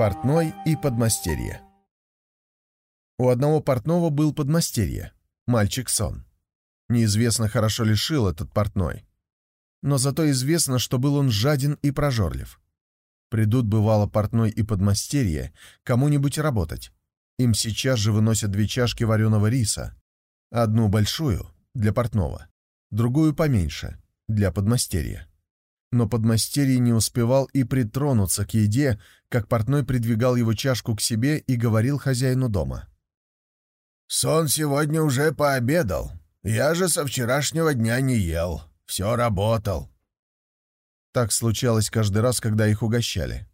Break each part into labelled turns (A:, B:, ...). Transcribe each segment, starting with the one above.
A: Портной и подмастерье У одного портного был подмастерье, мальчик Сон. Неизвестно, хорошо ли шил этот портной. Но зато известно, что был он жаден и прожорлив. Придут, бывало, портной и подмастерье кому-нибудь работать. Им сейчас же выносят две чашки вареного риса. Одну большую — для портного, другую поменьше — для подмастерья но подмастерье не успевал и притронуться к еде, как портной придвигал его чашку к себе и говорил хозяину дома.
B: «Сон сегодня уже пообедал. Я же со вчерашнего дня не ел. Все работал».
A: Так случалось каждый раз, когда их угощали.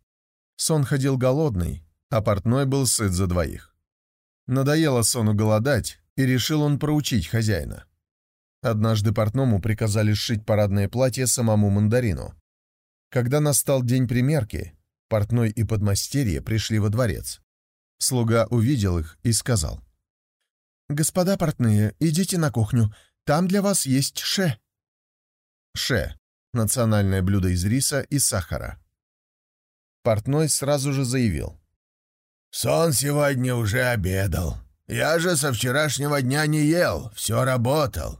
A: Сон ходил голодный, а портной был сыт за двоих. Надоело Сону голодать, и решил он проучить хозяина. Однажды портному приказали сшить парадное платье самому мандарину. Когда настал день примерки, портной и подмастерье пришли во дворец. Слуга увидел их и сказал. «Господа портные, идите на кухню, там для вас есть ше». Ше — национальное блюдо из риса и сахара. Портной сразу же заявил.
B: «Сон сегодня уже обедал. Я же со вчерашнего дня не ел, все работал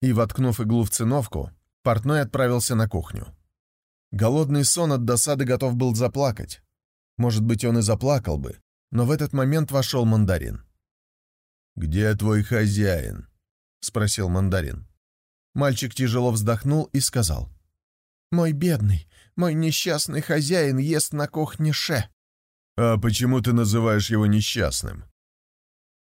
A: и, воткнув иглу в циновку, портной отправился на кухню. Голодный сон от досады готов был заплакать. Может быть, он и заплакал бы, но в этот момент вошел мандарин.
B: «Где твой хозяин?» — спросил мандарин.
A: Мальчик тяжело вздохнул и сказал. «Мой бедный, мой несчастный хозяин ест на кухне ше».
B: «А почему ты называешь его несчастным?»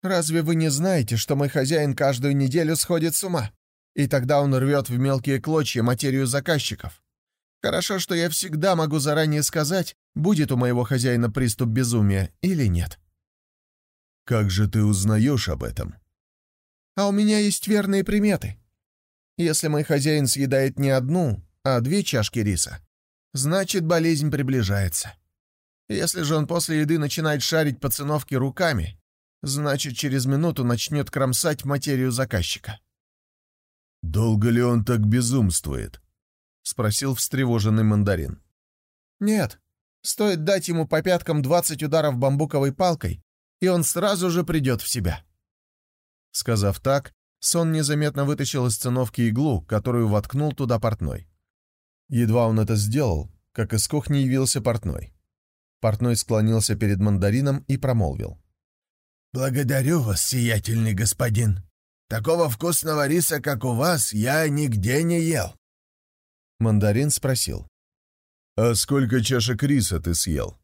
A: «Разве вы не знаете, что мой хозяин каждую неделю сходит с ума? и тогда он рвет в мелкие клочья материю заказчиков. Хорошо, что я всегда могу заранее сказать, будет у моего хозяина приступ безумия или нет.
B: Как же ты узнаешь об этом?
A: А у меня есть верные приметы. Если мой хозяин съедает не одну, а две чашки риса, значит, болезнь приближается. Если же он после еды начинает шарить по циновке руками, значит, через минуту начнет кромсать материю заказчика.
B: «Долго ли он так безумствует?» — спросил встревоженный мандарин.
A: «Нет. Стоит дать ему по пяткам двадцать ударов бамбуковой палкой, и он сразу же придет в себя». Сказав так, Сон незаметно вытащил из циновки иглу, которую воткнул туда портной. Едва он это сделал, как из кухни явился портной. Портной склонился перед мандарином и промолвил.
B: «Благодарю вас, сиятельный господин. Такого вкусного риса, как у вас, я нигде не ел».
A: Мандарин спросил.
B: «А сколько чашек риса ты съел?»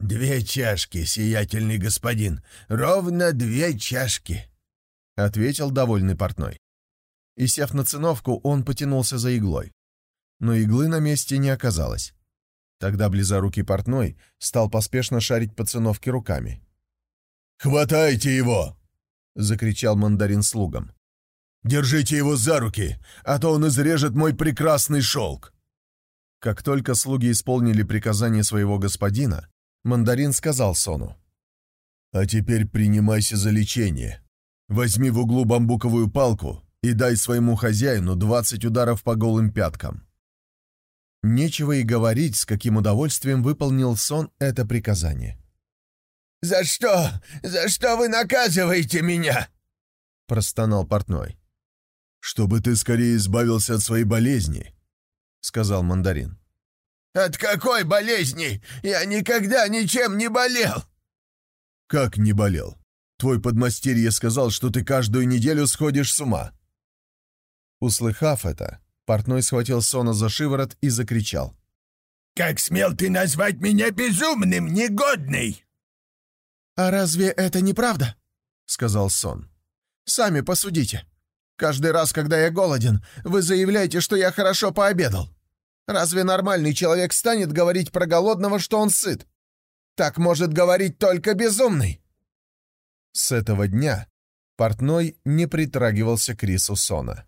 B: «Две чашки, сиятельный господин, ровно две чашки», —
A: ответил довольный портной. И, сев на циновку, он потянулся за иглой. Но иглы на месте не оказалось. Тогда близорукий портной стал поспешно шарить по циновке руками.
B: «Хватайте его!»
A: — закричал мандарин слугам.
B: «Держите его за руки, а то он изрежет мой прекрасный шелк!»
A: Как только слуги исполнили приказание своего господина, мандарин сказал Сону.
B: «А теперь принимайся за лечение. Возьми в углу бамбуковую палку и дай своему хозяину двадцать ударов по голым пяткам».
A: Нечего и говорить, с каким удовольствием выполнил Сон это приказание.
B: «За что? За что вы наказываете меня?»
A: — простонал портной.
B: «Чтобы ты скорее избавился от своей болезни», — сказал мандарин.
C: «От какой болезни? Я никогда ничем не болел!»
B: «Как не болел? Твой подмастерье сказал, что ты каждую неделю сходишь с ума».
A: Услыхав это, портной схватил Сона за шиворот и закричал.
C: «Как смел ты назвать меня безумным, негодный!»
A: «А разве это не правда?» — сказал Сон. «Сами посудите. Каждый раз, когда я голоден, вы заявляете, что я хорошо пообедал. Разве нормальный человек станет говорить про голодного, что он сыт? Так может говорить только безумный». С этого дня портной не притрагивался к рису Сона.